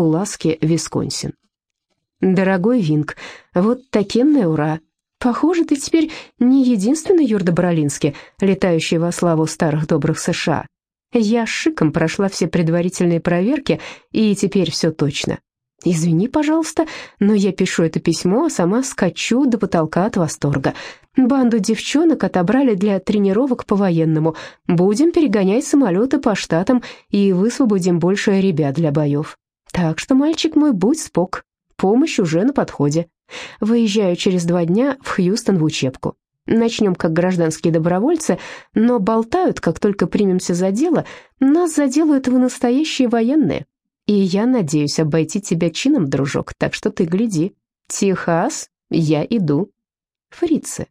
Пуласки, Висконсин. Дорогой Винг, вот такенная ура! Похоже, ты теперь не единственный Юрда Баралински, летающий во славу старых добрых США. Я шиком прошла все предварительные проверки, и теперь все точно. Извини, пожалуйста, но я пишу это письмо, а сама скачу до потолка от восторга. Банду девчонок отобрали для тренировок по-военному. Будем перегонять самолеты по штатам и высвободим больше ребят для боев. Так что, мальчик мой, будь спок. Помощь уже на подходе. Выезжаю через два дня в Хьюстон в учебку. Начнем как гражданские добровольцы, но болтают, как только примемся за дело, нас заделают в настоящие военные. И я надеюсь обойти тебя чином, дружок, так что ты гляди. Техас, я иду. Фрицы.